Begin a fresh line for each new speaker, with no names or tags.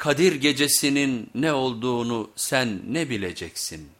Kadir gecesinin ne olduğunu sen ne bileceksin?''